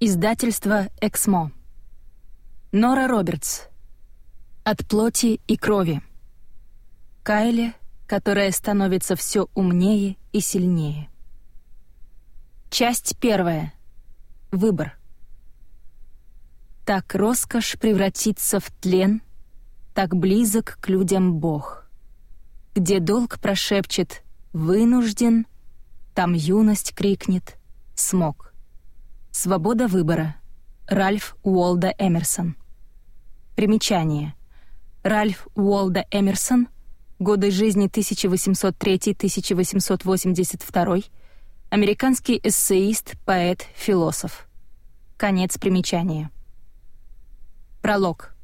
Издательство «Эксмо». Нора Робертс. «От плоти и крови». Кайли, которая становится все умнее и сильнее. Часть первая. Выбор. Так роскошь превратится в тлен, так близок к людям Бог. Где долг прошепчет «вынужден», там юность крикнет «смог». Свобода выбора. Ральф Уолда Эмерсон. Примечание. Ральф Уолда Эмерсон. Годы жизни 1803-1882. Американский эссеист, поэт, философ. Конец примечания. Пролог.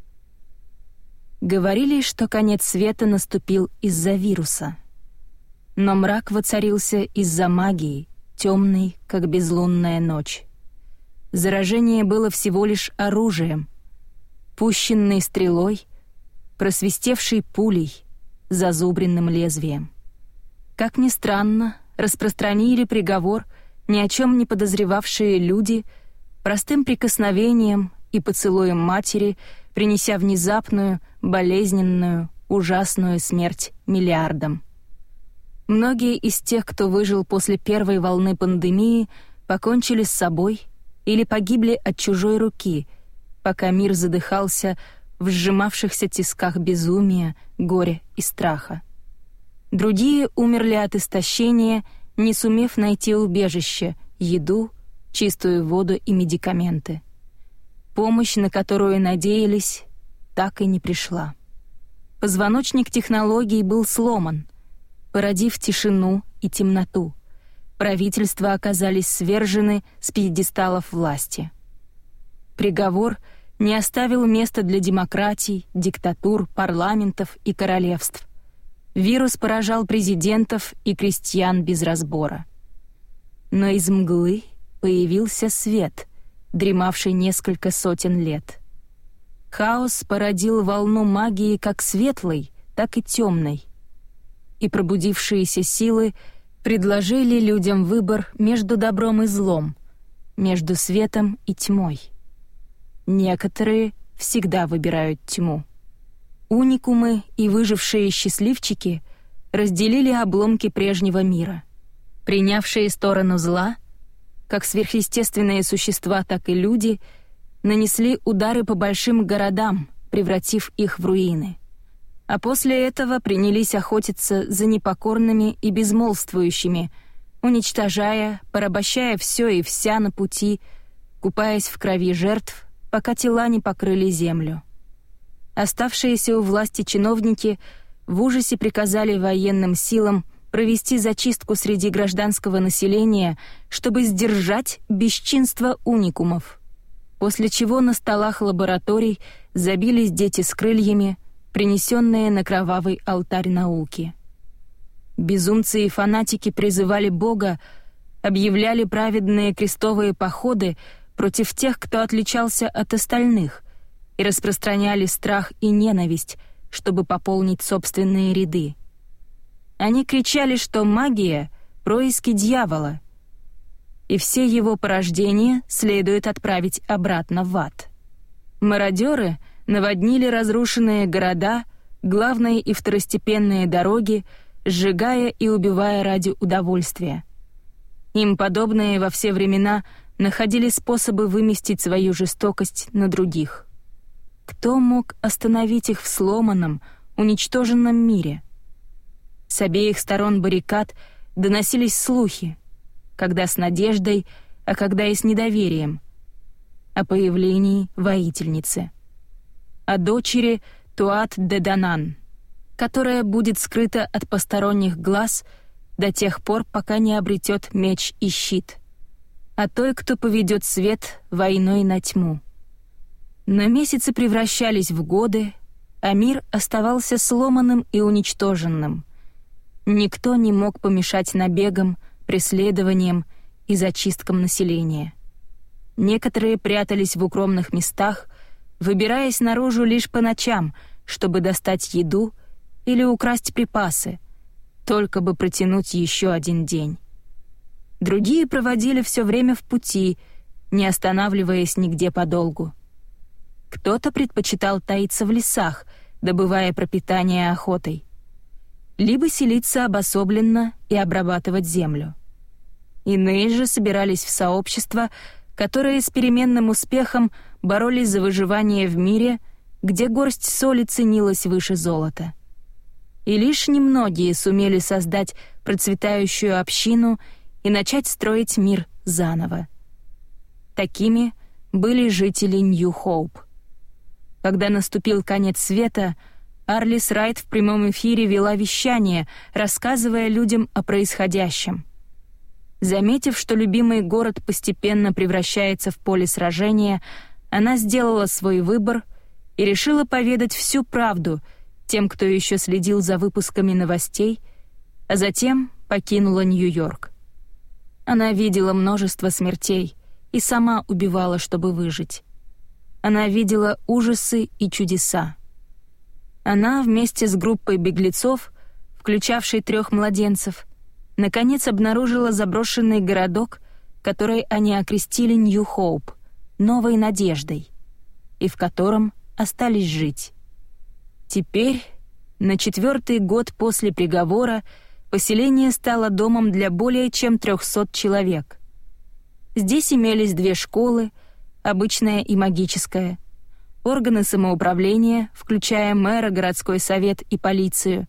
Говорили, что конец света наступил из-за вируса. Но мрак воцарился из-за магии, темной, как безлунная ночь. Заражение было всего лишь оружием, пущенной стрелой, просвистевшей пулей, зазубренным лезвием. Как ни странно, распространили приговор ни о чем не подозревавшие люди простым прикосновением и поцелуем матери, принеся внезапную, болезненную, ужасную смерть миллиардам. Многие из тех, кто выжил после первой волны пандемии, покончили с собой или погибли от чужой руки, пока мир задыхался в сжимавшихся тисках безумия, горя и страха. Другие умерли от истощения, не сумев найти убежище, еду, чистую воду и медикаменты. Помощь, на которую надеялись, так и не пришла. Позвоночник технологий был сломан, породив тишину и темноту — правительства оказались свержены с пьедесталов власти. Приговор не оставил места для демократий, диктатур, парламентов и королевств. Вирус поражал президентов и крестьян без разбора. Но из мглы появился свет, дремавший несколько сотен лет. Хаос породил волну магии как светлой, так и темной. И пробудившиеся силы — предложили людям выбор между добром и злом, между светом и тьмой. Некоторые всегда выбирают тьму. Уникумы и выжившие счастливчики разделили обломки прежнего мира. Принявшие сторону зла, как сверхъестественные существа, так и люди, нанесли удары по большим городам, превратив их в руины а после этого принялись охотиться за непокорными и безмолвствующими, уничтожая, порабощая все и вся на пути, купаясь в крови жертв, пока тела не покрыли землю. Оставшиеся у власти чиновники в ужасе приказали военным силам провести зачистку среди гражданского населения, чтобы сдержать бесчинство уникумов. После чего на столах лабораторий забились дети с крыльями, принесенные на кровавый алтарь науки. Безумцы и фанатики призывали Бога, объявляли праведные крестовые походы против тех, кто отличался от остальных, и распространяли страх и ненависть, чтобы пополнить собственные ряды. Они кричали, что магия — происки дьявола, и все его порождения следует отправить обратно в ад. Мародеры — наводнили разрушенные города, главные и второстепенные дороги, сжигая и убивая ради удовольствия. Им подобные во все времена находили способы выместить свою жестокость на других. Кто мог остановить их в сломанном, уничтоженном мире? С обеих сторон баррикад доносились слухи, когда с надеждой, а когда и с недоверием, о появлении воительницы — о дочери Туат де Данан, которая будет скрыта от посторонних глаз до тех пор, пока не обретет меч и щит, а той, кто поведет свет войной на тьму. Но месяцы превращались в годы, а мир оставался сломанным и уничтоженным. Никто не мог помешать набегам, преследованиям и зачисткам населения. Некоторые прятались в укромных местах, выбираясь наружу лишь по ночам, чтобы достать еду или украсть припасы, только бы протянуть еще один день. Другие проводили все время в пути, не останавливаясь нигде подолгу. Кто-то предпочитал таиться в лесах, добывая пропитание охотой. Либо селиться обособленно и обрабатывать землю. Иные же собирались в сообщества, которые с переменным успехом боролись за выживание в мире, где горсть соли ценилась выше золота. И лишь немногие сумели создать процветающую общину и начать строить мир заново. Такими были жители Нью-Хоуп. Когда наступил конец света, Арлис Райт в прямом эфире вела вещание, рассказывая людям о происходящем. Заметив, что любимый город постепенно превращается в поле сражения, она сделала свой выбор и решила поведать всю правду тем, кто еще следил за выпусками новостей, а затем покинула Нью-Йорк. Она видела множество смертей и сама убивала, чтобы выжить. Она видела ужасы и чудеса. Она вместе с группой беглецов, включавшей трех младенцев, наконец обнаружила заброшенный городок, который они окрестили Нью-Хоуп, новой надеждой, и в котором остались жить. Теперь, на четвертый год после приговора, поселение стало домом для более чем 300 человек. Здесь имелись две школы, обычная и магическая, органы самоуправления, включая мэра, городской совет и полицию,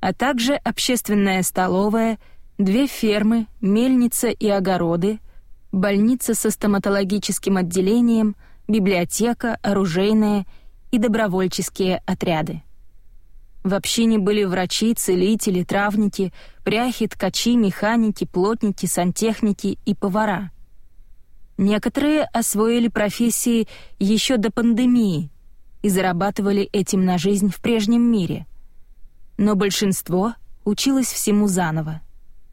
а также общественная столовая, две фермы, мельница и огороды, больница со стоматологическим отделением, библиотека, оружейная и добровольческие отряды. В общине были врачи, целители, травники, пряхи, ткачи, механики, плотники, сантехники и повара. Некоторые освоили профессии еще до пандемии и зарабатывали этим на жизнь в прежнем мире. Но большинство училось всему заново.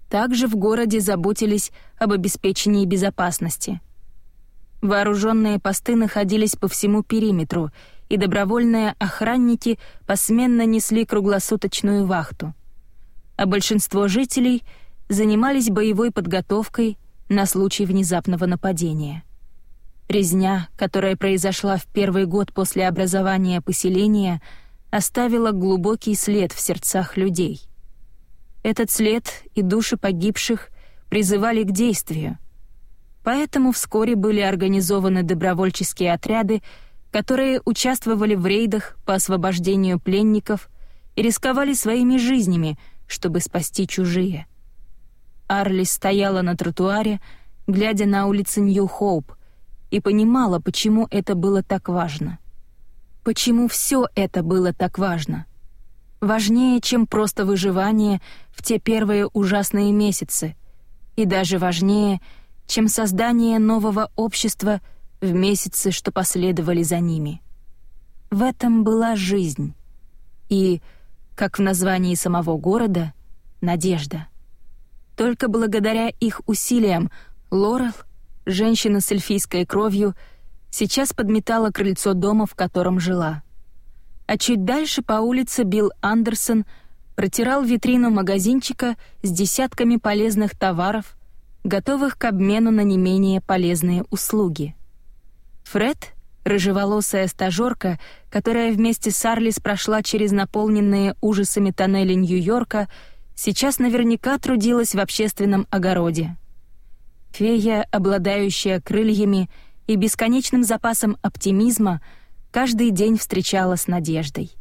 Также в городе заботились об обеспечении безопасности. Вооруженные посты находились по всему периметру, и добровольные охранники посменно несли круглосуточную вахту. А большинство жителей занимались боевой подготовкой на случай внезапного нападения. Резня, которая произошла в первый год после образования поселения, оставила глубокий след в сердцах людей — этот след и души погибших призывали к действию. Поэтому вскоре были организованы добровольческие отряды, которые участвовали в рейдах по освобождению пленников и рисковали своими жизнями, чтобы спасти чужие. Арли стояла на тротуаре, глядя на улицы Нью-Хоуп, и понимала, почему это было так важно. Почему все это было так важно — важнее, чем просто выживание в те первые ужасные месяцы, и даже важнее, чем создание нового общества в месяцы, что последовали за ними. В этом была жизнь. И, как в названии самого города, надежда. Только благодаря их усилиям Лорел, женщина с эльфийской кровью, сейчас подметала крыльцо дома, в котором жила — а чуть дальше по улице Билл Андерсон протирал витрину магазинчика с десятками полезных товаров, готовых к обмену на не менее полезные услуги. Фред, рыжеволосая стажерка, которая вместе с Арлис прошла через наполненные ужасами тоннели Нью-Йорка, сейчас наверняка трудилась в общественном огороде. Фея, обладающая крыльями и бесконечным запасом оптимизма — каждый день встречала с надеждой.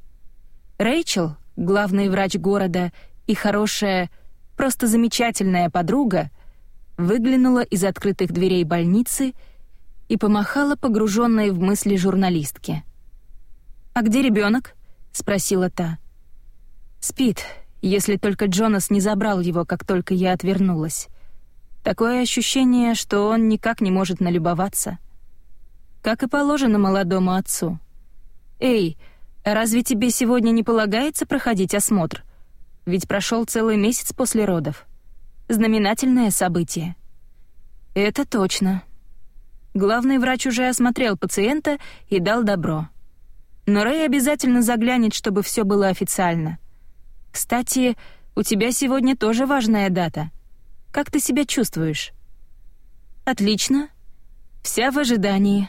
Рэйчел, главный врач города и хорошая, просто замечательная подруга, выглянула из открытых дверей больницы и помахала погруженной в мысли журналистке. «А где ребенок? спросила та. «Спит, если только Джонас не забрал его, как только я отвернулась. Такое ощущение, что он никак не может налюбоваться» как и положено молодому отцу. «Эй, разве тебе сегодня не полагается проходить осмотр? Ведь прошел целый месяц после родов. Знаменательное событие». «Это точно». Главный врач уже осмотрел пациента и дал добро. Но Рэй обязательно заглянет, чтобы все было официально. «Кстати, у тебя сегодня тоже важная дата. Как ты себя чувствуешь?» «Отлично. «Вся в ожидании.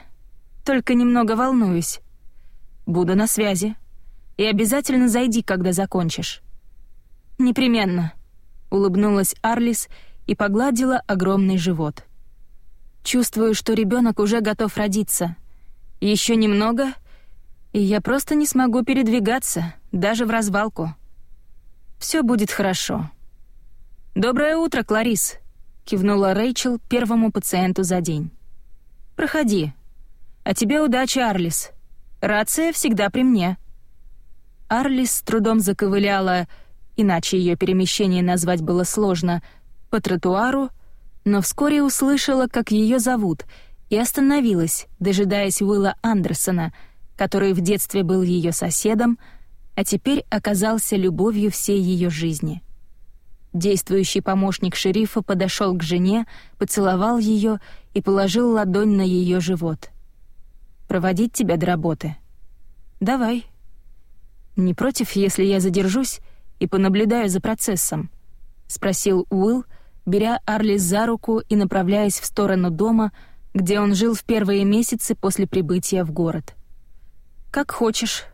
Только немного волнуюсь. Буду на связи. И обязательно зайди, когда закончишь». «Непременно», — улыбнулась Арлис и погладила огромный живот. «Чувствую, что ребенок уже готов родиться. Еще немного, и я просто не смогу передвигаться, даже в развалку. Все будет хорошо». «Доброе утро, Кларис», — кивнула Рэйчел первому пациенту за день. «Проходи. А тебе удачи, Арлис. Рация всегда при мне». Арлис с трудом заковыляла, иначе ее перемещение назвать было сложно, по тротуару, но вскоре услышала, как ее зовут, и остановилась, дожидаясь Уилла Андерсона, который в детстве был ее соседом, а теперь оказался любовью всей ее жизни. Действующий помощник шерифа подошел к жене, поцеловал ее и положил ладонь на ее живот. «Проводить тебя до работы?» «Давай». «Не против, если я задержусь и понаблюдаю за процессом?» — спросил Уилл, беря Арлис за руку и направляясь в сторону дома, где он жил в первые месяцы после прибытия в город. «Как хочешь,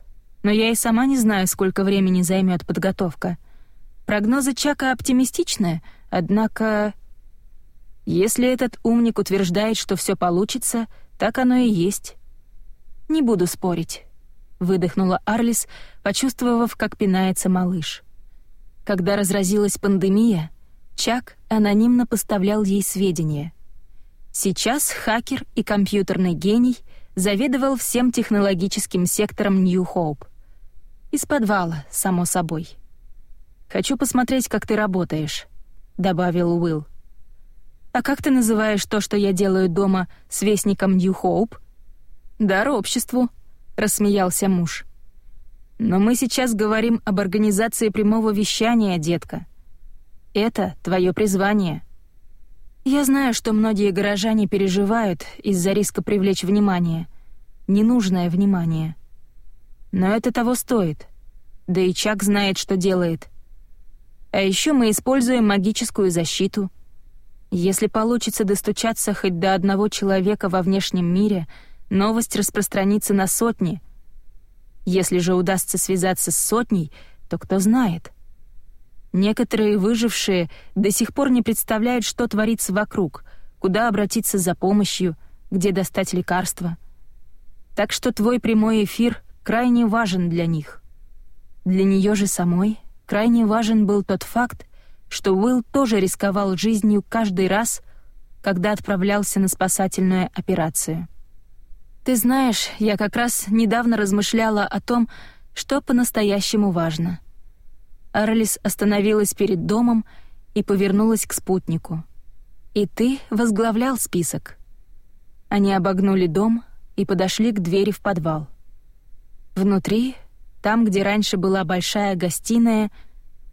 но я и сама не знаю, сколько времени займет подготовка». Прогнозы Чака оптимистичны, однако... Если этот умник утверждает, что все получится, так оно и есть. «Не буду спорить», — выдохнула Арлис, почувствовав, как пинается малыш. Когда разразилась пандемия, Чак анонимно поставлял ей сведения. Сейчас хакер и компьютерный гений заведовал всем технологическим сектором Нью-Хоуп. Из подвала, само собой. «Хочу посмотреть, как ты работаешь», — добавил Уилл. «А как ты называешь то, что я делаю дома с вестником Нью Хоуп?» «Дар обществу», — рассмеялся муж. «Но мы сейчас говорим об организации прямого вещания, детка. Это твое призвание». Я знаю, что многие горожане переживают из-за риска привлечь внимание. Ненужное внимание. Но это того стоит. Да и Чак знает, что делает. А еще мы используем магическую защиту. Если получится достучаться хоть до одного человека во внешнем мире, новость распространится на сотни. Если же удастся связаться с сотней, то кто знает. Некоторые выжившие до сих пор не представляют, что творится вокруг, куда обратиться за помощью, где достать лекарства. Так что твой прямой эфир крайне важен для них. Для нее же самой крайне важен был тот факт, что Уилл тоже рисковал жизнью каждый раз, когда отправлялся на спасательную операцию. Ты знаешь, я как раз недавно размышляла о том, что по-настоящему важно. Арлис остановилась перед домом и повернулась к спутнику. И ты возглавлял список. Они обогнули дом и подошли к двери в подвал. Внутри там, где раньше была большая гостиная,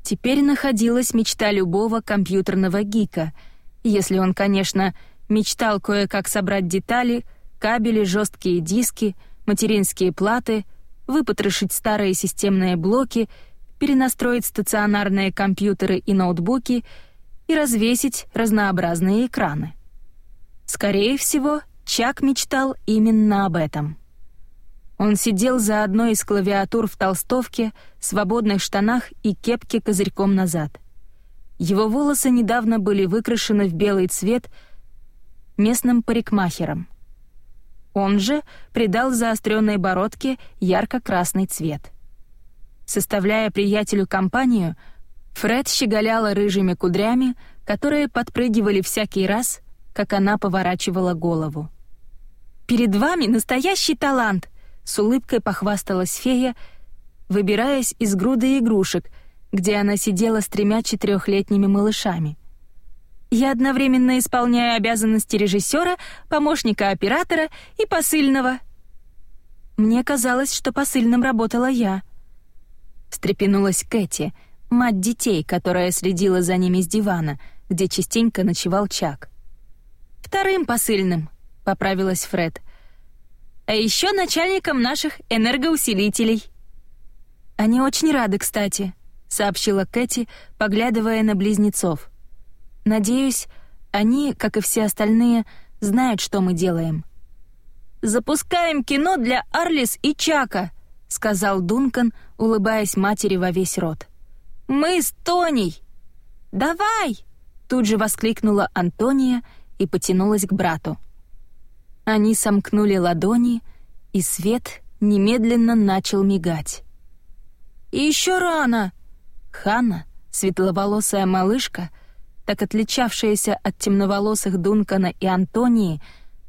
теперь находилась мечта любого компьютерного гика, если он, конечно, мечтал кое-как собрать детали, кабели, жесткие диски, материнские платы, выпотрошить старые системные блоки, перенастроить стационарные компьютеры и ноутбуки и развесить разнообразные экраны. Скорее всего, Чак мечтал именно об этом. Он сидел за одной из клавиатур в толстовке, свободных штанах и кепке козырьком назад. Его волосы недавно были выкрашены в белый цвет местным парикмахером. Он же придал заостренной бородке ярко-красный цвет. Составляя приятелю компанию, Фред щеголяла рыжими кудрями, которые подпрыгивали всякий раз, как она поворачивала голову. «Перед вами настоящий талант!» С улыбкой похвасталась фея, выбираясь из груды игрушек, где она сидела с тремя четырехлетними малышами. «Я одновременно исполняю обязанности режиссера, помощника оператора и посыльного». «Мне казалось, что посыльным работала я», — встрепенулась Кэти, мать детей, которая следила за ними с дивана, где частенько ночевал Чак. «Вторым посыльным», — поправилась Фред — а еще начальником наших энергоусилителей». «Они очень рады, кстати», — сообщила Кэти, поглядывая на близнецов. «Надеюсь, они, как и все остальные, знают, что мы делаем. «Запускаем кино для Арлис и Чака», — сказал Дункан, улыбаясь матери во весь рот. «Мы с Тоней!» «Давай!» — тут же воскликнула Антония и потянулась к брату. Они сомкнули ладони, и свет немедленно начал мигать. «И еще рано!» Ханна, светловолосая малышка, так отличавшаяся от темноволосых Дункана и Антонии,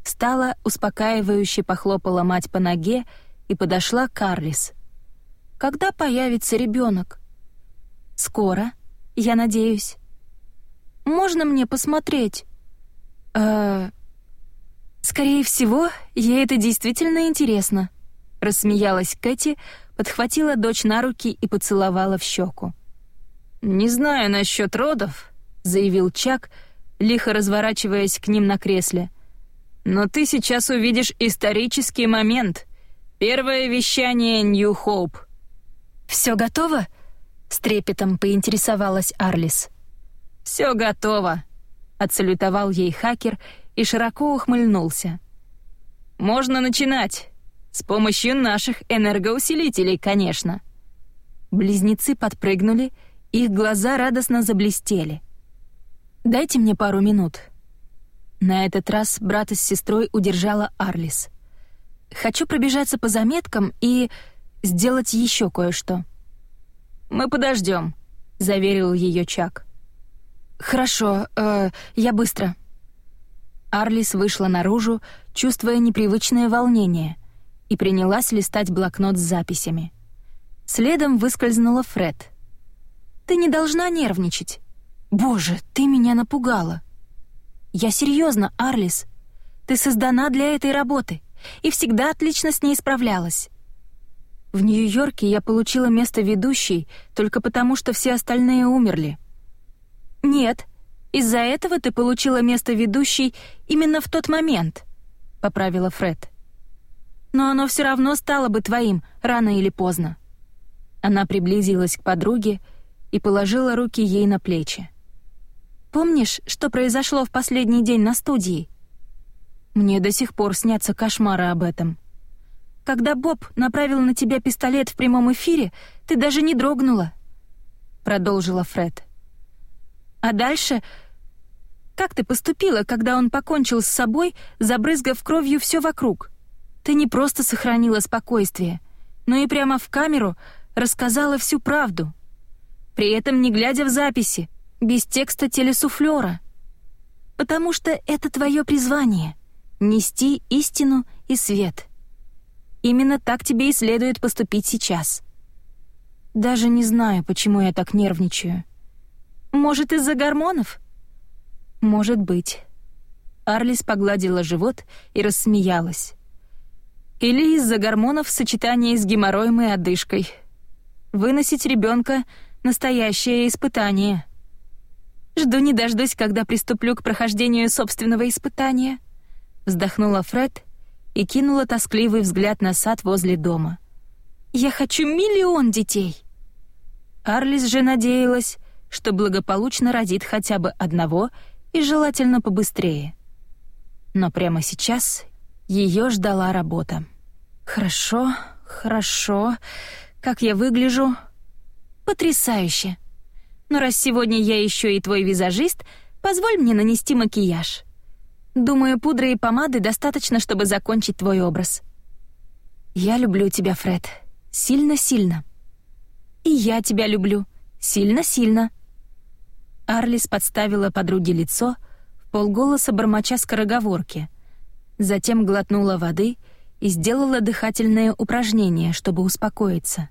встала, успокаивающе похлопала мать по ноге и подошла к Карлис. «Когда появится ребенок?» «Скоро, я надеюсь». «Можно мне посмотреть?» «Э, «Скорее всего, ей это действительно интересно», — рассмеялась Кэти, подхватила дочь на руки и поцеловала в щеку. «Не знаю насчет родов», — заявил Чак, лихо разворачиваясь к ним на кресле. «Но ты сейчас увидишь исторический момент. Первое вещание Нью Хоуп». «Все готово?» — с трепетом поинтересовалась Арлис. «Все готово», — отсалютовал ей хакер и широко ухмыльнулся. «Можно начинать. С помощью наших энергоусилителей, конечно». Близнецы подпрыгнули, их глаза радостно заблестели. «Дайте мне пару минут». На этот раз брата с сестрой удержала Арлис. «Хочу пробежаться по заметкам и сделать еще кое-что». «Мы подождем», — заверил ее Чак. «Хорошо, э, я быстро». Арлис вышла наружу, чувствуя непривычное волнение, и принялась листать блокнот с записями. Следом выскользнула Фред. «Ты не должна нервничать. Боже, ты меня напугала». «Я серьезно, Арлис. Ты создана для этой работы и всегда отлично с ней справлялась». В Нью-Йорке я получила место ведущей только потому, что все остальные умерли. «Нет, из-за этого ты получила место ведущей именно в тот момент», — поправила Фред. «Но оно все равно стало бы твоим, рано или поздно». Она приблизилась к подруге и положила руки ей на плечи. «Помнишь, что произошло в последний день на студии?» Мне до сих пор снятся кошмары об этом. Когда Боб направил на тебя пистолет в прямом эфире, ты даже не дрогнула», — продолжила Фред. А дальше... Как ты поступила, когда он покончил с собой, забрызгав кровью все вокруг? Ты не просто сохранила спокойствие, но и прямо в камеру рассказала всю правду. При этом не глядя в записи, без текста телесуфлера. Потому что это твое призвание — нести истину и свет. Именно так тебе и следует поступить сейчас. Даже не знаю, почему я так нервничаю. Может, из-за гормонов? Может быть. Арлис погладила живот и рассмеялась. Или из-за гормонов в сочетании с геморроем и одышкой. Выносить ребенка — настоящее испытание. Жду не дождусь, когда приступлю к прохождению собственного испытания. Вздохнула Фред и кинула тоскливый взгляд на сад возле дома. Я хочу миллион детей. Арлис же надеялась, что благополучно родит хотя бы одного и желательно побыстрее. Но прямо сейчас ее ждала работа. «Хорошо, хорошо. Как я выгляжу?» «Потрясающе. Но раз сегодня я еще и твой визажист, позволь мне нанести макияж. Думаю, пудры и помады достаточно, чтобы закончить твой образ». «Я люблю тебя, Фред. Сильно-сильно». «И я тебя люблю. Сильно-сильно». Арлис подставила подруге лицо, в полголоса бормоча скороговорки. Затем глотнула воды и сделала дыхательное упражнение, чтобы успокоиться.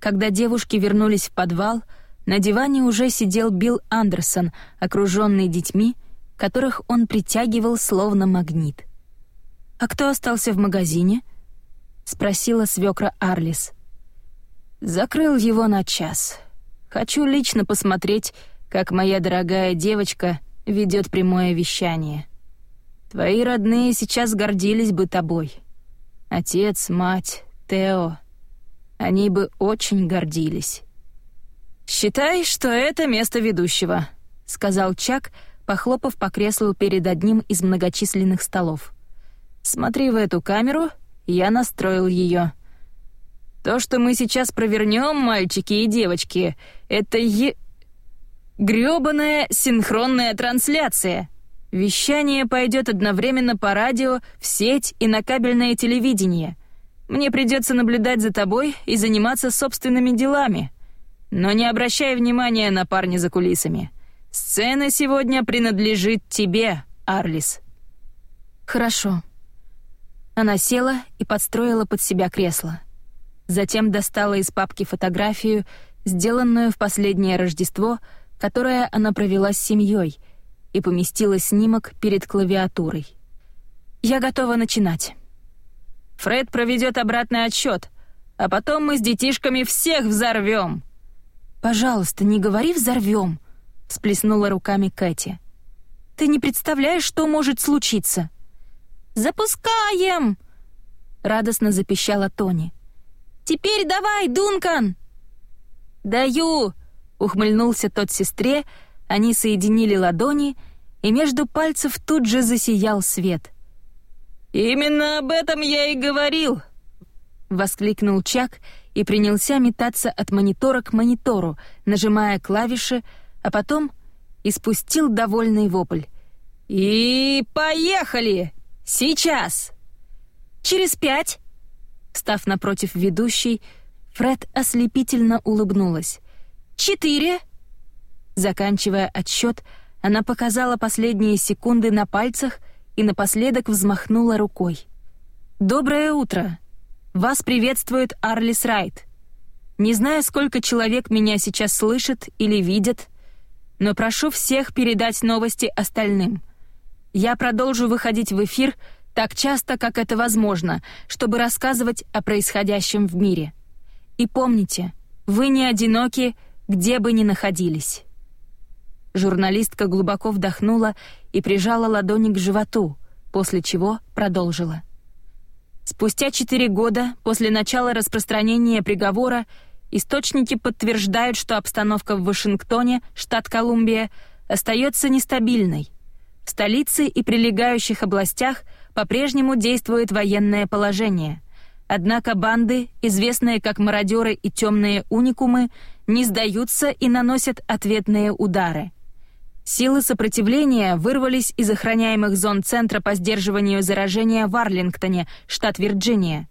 Когда девушки вернулись в подвал, на диване уже сидел Билл Андерсон, окруженный детьми, которых он притягивал словно магнит. «А кто остался в магазине?» — спросила свекра Арлис. «Закрыл его на час. Хочу лично посмотреть, как моя дорогая девочка ведет прямое вещание. Твои родные сейчас гордились бы тобой. Отец, мать, Тео. Они бы очень гордились. «Считай, что это место ведущего», — сказал Чак, похлопав по креслу перед одним из многочисленных столов. «Смотри в эту камеру, я настроил ее. То, что мы сейчас провернем, мальчики и девочки, это е... грёбаная синхронная трансляция. Вещание пойдет одновременно по радио, в сеть и на кабельное телевидение. Мне придется наблюдать за тобой и заниматься собственными делами. Но не обращай внимания на парня за кулисами. Сцена сегодня принадлежит тебе, Арлис. Хорошо. Она села и подстроила под себя кресло. Затем достала из папки фотографию, сделанную в последнее Рождество, которое она провела с семьей, и поместила снимок перед клавиатурой. «Я готова начинать». «Фред проведет обратный отсчет, а потом мы с детишками всех взорвем». «Пожалуйста, не говори «взорвем», — всплеснула руками Кэти. «Ты не представляешь, что может случиться». «Запускаем!» — радостно запищала Тони. Теперь давай, Дункан!» «Даю!» — ухмыльнулся тот сестре, они соединили ладони, и между пальцев тут же засиял свет. «Именно об этом я и говорил!» — воскликнул Чак и принялся метаться от монитора к монитору, нажимая клавиши, а потом испустил довольный вопль. «И поехали! Сейчас!» «Через пять!» Став напротив ведущей, Фред ослепительно улыбнулась. «Четыре!» Заканчивая отсчет, она показала последние секунды на пальцах и напоследок взмахнула рукой. «Доброе утро! Вас приветствует Арлис Райт. Не знаю, сколько человек меня сейчас слышит или видит, но прошу всех передать новости остальным. Я продолжу выходить в эфир — так часто, как это возможно, чтобы рассказывать о происходящем в мире. И помните, вы не одиноки, где бы ни находились. Журналистка глубоко вдохнула и прижала ладони к животу, после чего продолжила. Спустя четыре года после начала распространения приговора источники подтверждают, что обстановка в Вашингтоне, штат Колумбия, остается нестабильной. В столице и прилегающих областях – по-прежнему действует военное положение. Однако банды, известные как мародеры и темные уникумы, не сдаются и наносят ответные удары. Силы сопротивления вырвались из охраняемых зон Центра по сдерживанию заражения в Арлингтоне, штат Вирджиния.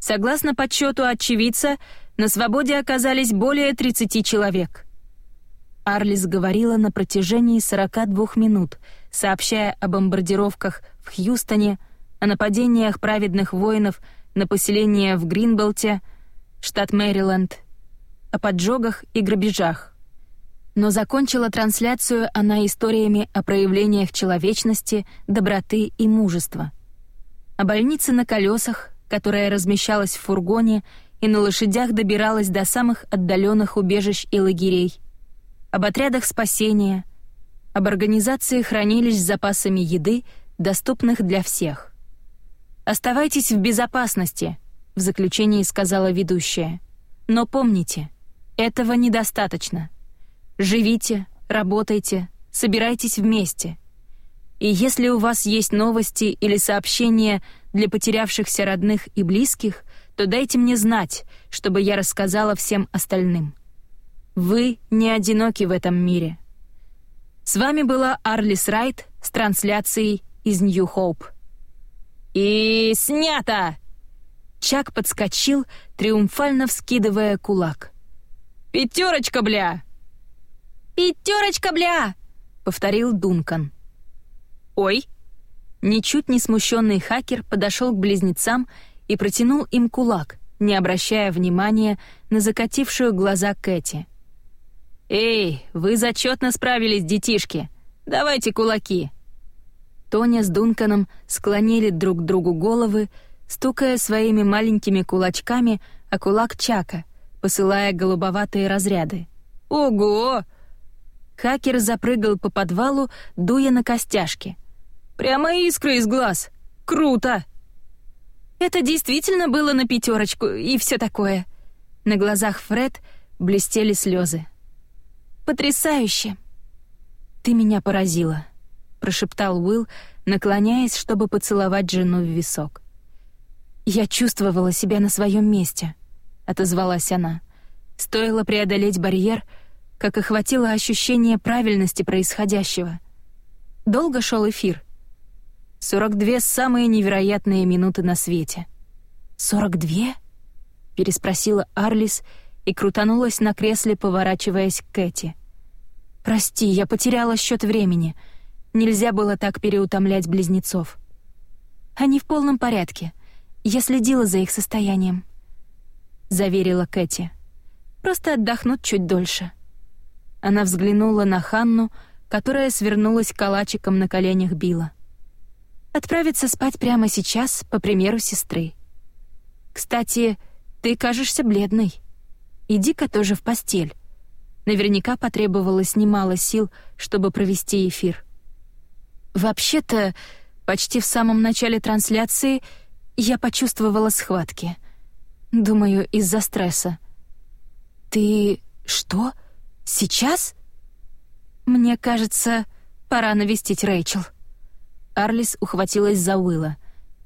Согласно подсчету очевидца, на свободе оказались более 30 человек. Арлис говорила на протяжении 42 минут, сообщая о бомбардировках в Хьюстоне, о нападениях праведных воинов на поселение в Гринбелте, штат Мэриленд, о поджогах и грабежах. Но закончила трансляцию она историями о проявлениях человечности, доброты и мужества. О больнице на колесах, которая размещалась в фургоне и на лошадях добиралась до самых отдаленных убежищ и лагерей. Об отрядах спасения, об организации хранилищ с запасами еды — доступных для всех. «Оставайтесь в безопасности», — в заключении сказала ведущая. «Но помните, этого недостаточно. Живите, работайте, собирайтесь вместе. И если у вас есть новости или сообщения для потерявшихся родных и близких, то дайте мне знать, чтобы я рассказала всем остальным. Вы не одиноки в этом мире. С вами была Арлис Райт с трансляцией из Нью-Хоуп. «И снято!» Чак подскочил, триумфально вскидывая кулак. «Пятерочка, бля!» «Пятерочка, бля!» — повторил Дункан. «Ой!» Ничуть не смущенный хакер подошел к близнецам и протянул им кулак, не обращая внимания на закатившую глаза Кэти. «Эй, вы зачетно справились, детишки! Давайте кулаки!» Тоня с Дунканом склонили друг к другу головы, стукая своими маленькими кулачками о кулак Чака, посылая голубоватые разряды. «Ого!» Хакер запрыгал по подвалу, дуя на костяшки. «Прямо искры из глаз! Круто!» «Это действительно было на пятерочку и все такое». На глазах Фред блестели слезы. «Потрясающе!» «Ты меня поразила», — прошептал Уилл, наклоняясь, чтобы поцеловать жену в висок. «Я чувствовала себя на своем месте», — отозвалась она. Стоило преодолеть барьер, как охватило ощущение правильности происходящего. Долго шел эфир. 42 самые невероятные минуты на свете. «Сорок две?» — переспросила Арлис и крутанулась на кресле, поворачиваясь к Кэти. «Прости, я потеряла счет времени. Нельзя было так переутомлять близнецов». «Они в полном порядке. Я следила за их состоянием», — заверила Кэти. «Просто отдохнут чуть дольше». Она взглянула на Ханну, которая свернулась калачиком на коленях Билла. «Отправиться спать прямо сейчас, по примеру сестры. Кстати, ты кажешься бледной. Иди-ка тоже в постель. Наверняка потребовалось немало сил, чтобы провести эфир. Вообще-то, почти в самом начале трансляции я почувствовала схватки. Думаю, из-за стресса. Ты что? Сейчас? Мне кажется, пора навестить Рэйчел. Арлис ухватилась за Уилла.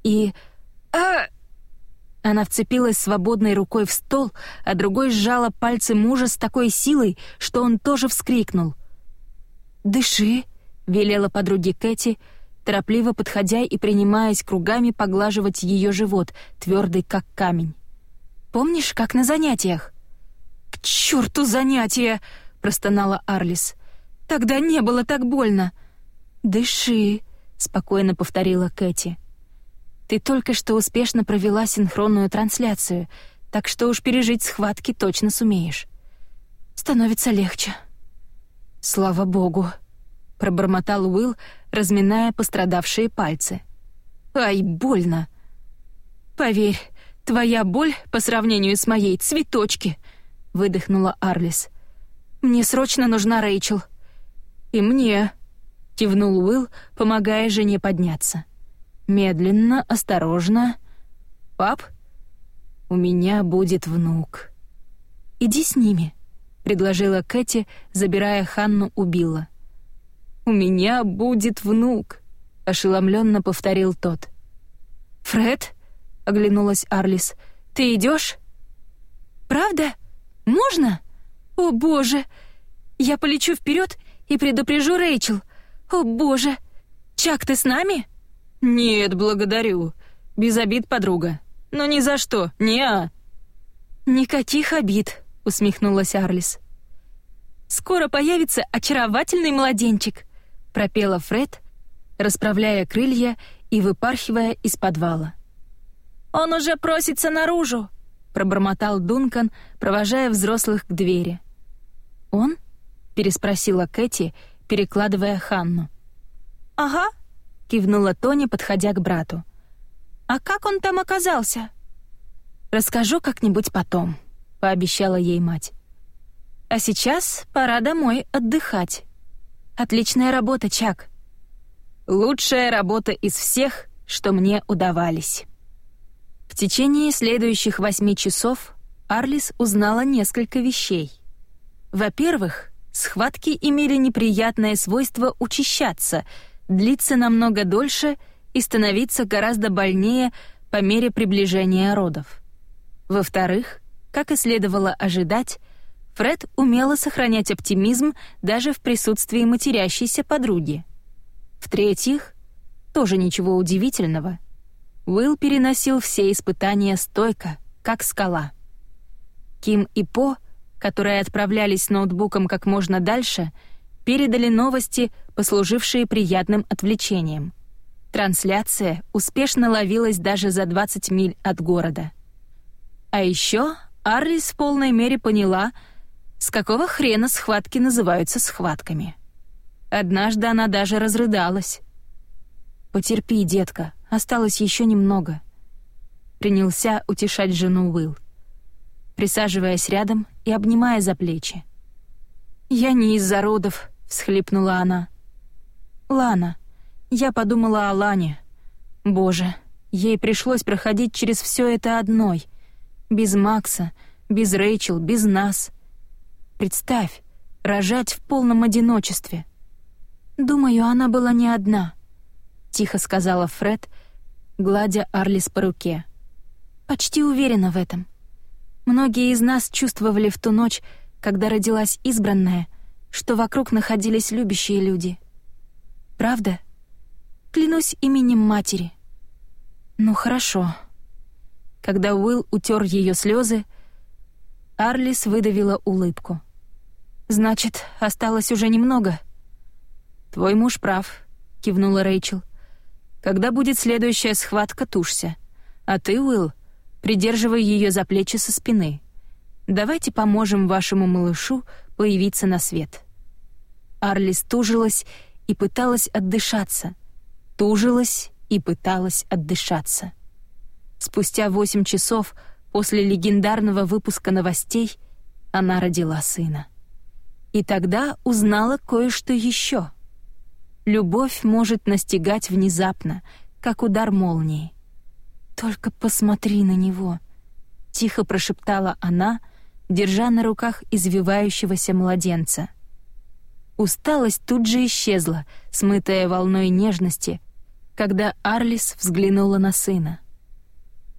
И... А! Она вцепилась свободной рукой в стол, а другой сжала пальцы мужа с такой силой, что он тоже вскрикнул. «Дыши», — велела подруге Кэти, торопливо подходя и принимаясь кругами поглаживать ее живот, твердый как камень. «Помнишь, как на занятиях?» «К черту занятия!» — простонала Арлис. «Тогда не было так больно». «Дыши», — спокойно повторила Кэти. Ты только что успешно провела синхронную трансляцию, так что уж пережить схватки точно сумеешь. Становится легче. Слава богу, пробормотал Уилл, разминая пострадавшие пальцы. Ай, больно. Поверь, твоя боль по сравнению с моей цветочки, выдохнула Арлис. Мне срочно нужна Рэйчел. И мне, кивнул Уилл, помогая жене подняться. Медленно, осторожно. «Пап, у меня будет внук». «Иди с ними», — предложила Кэти, забирая Ханну у Билла. «У меня будет внук», — ошеломленно повторил тот. «Фред?» — оглянулась Арлис. «Ты идешь? «Правда? Можно? О, боже! Я полечу вперед и предупрежу Рэйчел. О, боже! Чак, ты с нами?» «Нет, благодарю. Без обид, подруга. Но ни за что, не-а». «Никаких обид», — усмехнулась Арлис. «Скоро появится очаровательный младенчик», — пропела Фред, расправляя крылья и выпархивая из подвала. «Он уже просится наружу», — пробормотал Дункан, провожая взрослых к двери. «Он?» — переспросила Кэти, перекладывая Ханну. «Ага», — кивнула Тони, подходя к брату. «А как он там оказался?» «Расскажу как-нибудь потом», — пообещала ей мать. «А сейчас пора домой отдыхать. Отличная работа, Чак». «Лучшая работа из всех, что мне удавались». В течение следующих восьми часов Арлис узнала несколько вещей. Во-первых, схватки имели неприятное свойство учащаться — длиться намного дольше и становиться гораздо больнее по мере приближения родов. Во-вторых, как и следовало ожидать, Фред умела сохранять оптимизм даже в присутствии матерящейся подруги. В-третьих, тоже ничего удивительного, Уилл переносил все испытания стойко, как скала. Ким и По, которые отправлялись с ноутбуком как можно дальше, передали новости, послужившие приятным отвлечением. Трансляция успешно ловилась даже за 20 миль от города. А еще Арлис в полной мере поняла, с какого хрена схватки называются схватками. Однажды она даже разрыдалась. «Потерпи, детка, осталось еще немного», — принялся утешать жену Уилл, присаживаясь рядом и обнимая за плечи. «Я не из-за родов», — всхлипнула она. «Лана. Я подумала о Лане. Боже, ей пришлось проходить через все это одной. Без Макса, без Рэйчел, без нас. Представь, рожать в полном одиночестве. «Думаю, она была не одна», — тихо сказала Фред, гладя Арлис по руке. «Почти уверена в этом. Многие из нас чувствовали в ту ночь, когда родилась избранная, что вокруг находились любящие люди. Правда? Клянусь именем матери. Ну хорошо». Когда Уилл утер ее слезы, Арлис выдавила улыбку. «Значит, осталось уже немного?» «Твой муж прав», — кивнула Рэйчел. «Когда будет следующая схватка, тушься. А ты, Уилл, придерживай ее за плечи со спины. Давайте поможем вашему малышу появиться на свет». Арлис тужилась и пыталась отдышаться. Тужилась и пыталась отдышаться. Спустя восемь часов после легендарного выпуска новостей она родила сына. И тогда узнала кое-что еще — Любовь может настигать внезапно, как удар молнии. «Только посмотри на него», — тихо прошептала она, держа на руках извивающегося младенца. Усталость тут же исчезла, смытая волной нежности, когда Арлис взглянула на сына.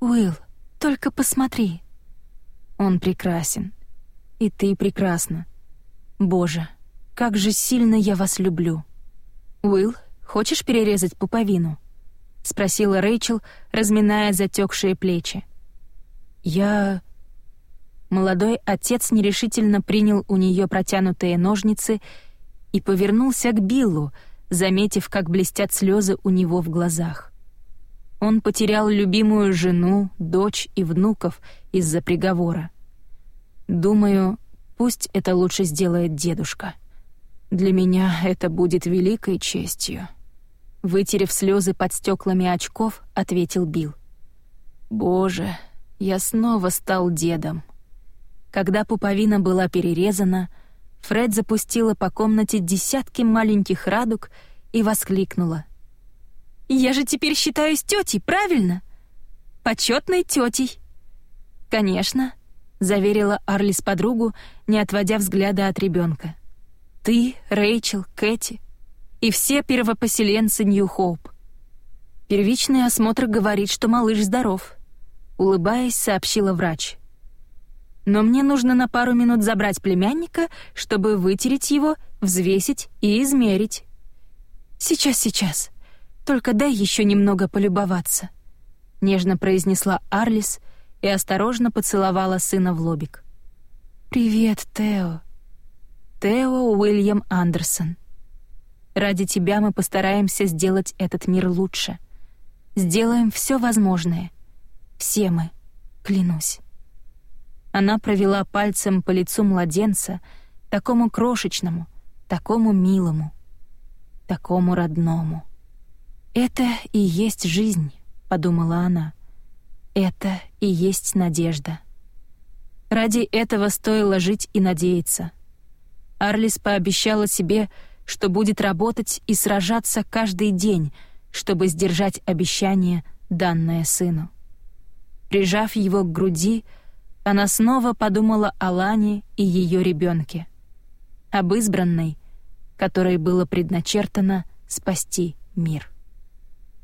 «Уилл, только посмотри». «Он прекрасен. И ты прекрасна. Боже, как же сильно я вас люблю». «Уилл, хочешь перерезать пуповину?» — спросила Рэйчел, разминая затекшие плечи. «Я...» Молодой отец нерешительно принял у нее протянутые ножницы и повернулся к Биллу, заметив, как блестят слезы у него в глазах. Он потерял любимую жену, дочь и внуков из-за приговора. «Думаю, пусть это лучше сделает дедушка». Для меня это будет великой честью. Вытерев слезы под стеклами очков, ответил Билл. Боже, я снова стал дедом. Когда пуповина была перерезана, Фред запустила по комнате десятки маленьких радуг и воскликнула. «Я же теперь считаюсь тетей, правильно? Почетной тетей!» «Конечно», — заверила Арлис подругу, не отводя взгляда от ребенка. Ты, Рэйчел, Кэти и все первопоселенцы Нью-Хоуп. Первичный осмотр говорит, что малыш здоров. Улыбаясь, сообщила врач. Но мне нужно на пару минут забрать племянника, чтобы вытереть его, взвесить и измерить. Сейчас, сейчас. Только дай еще немного полюбоваться. Нежно произнесла Арлис и осторожно поцеловала сына в лобик. «Привет, Тео», Тео Уильям Андерсон. Ради тебя мы постараемся сделать этот мир лучше. Сделаем все возможное. Все мы, клянусь. Она провела пальцем по лицу младенца, такому крошечному, такому милому, такому родному. «Это и есть жизнь», — подумала она. «Это и есть надежда». Ради этого стоило жить и надеяться. Арлис пообещала себе, что будет работать и сражаться каждый день, чтобы сдержать обещание, данное сыну. Прижав его к груди, она снова подумала о Лане и ее ребенке, об избранной, которой было предначертано спасти мир.